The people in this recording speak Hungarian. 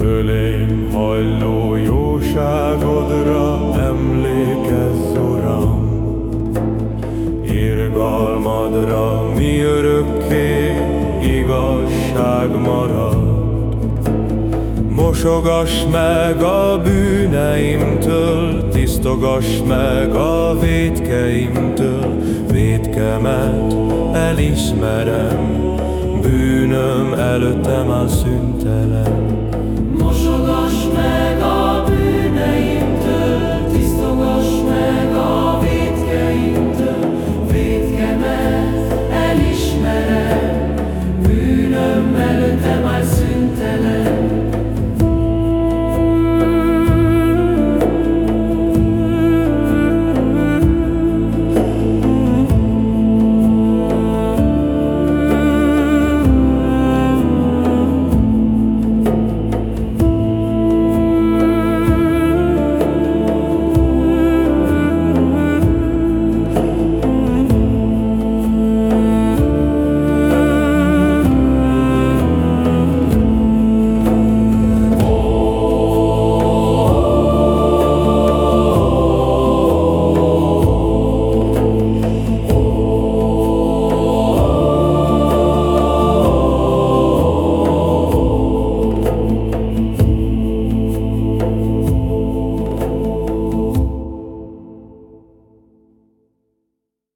Fölém hajló jóságodra emlékezz, Uram, Irgalmadra mi örökké igazság marad. Mosogass meg a bűneimtől, tisztogass meg a védkeimtől, védkemet elismerem, bűnöm előttem a szüntelen. Mosogass meg a bűneimtől, tisztogass meg a védkeimtől, védkemet elismerem, bűnöm előtt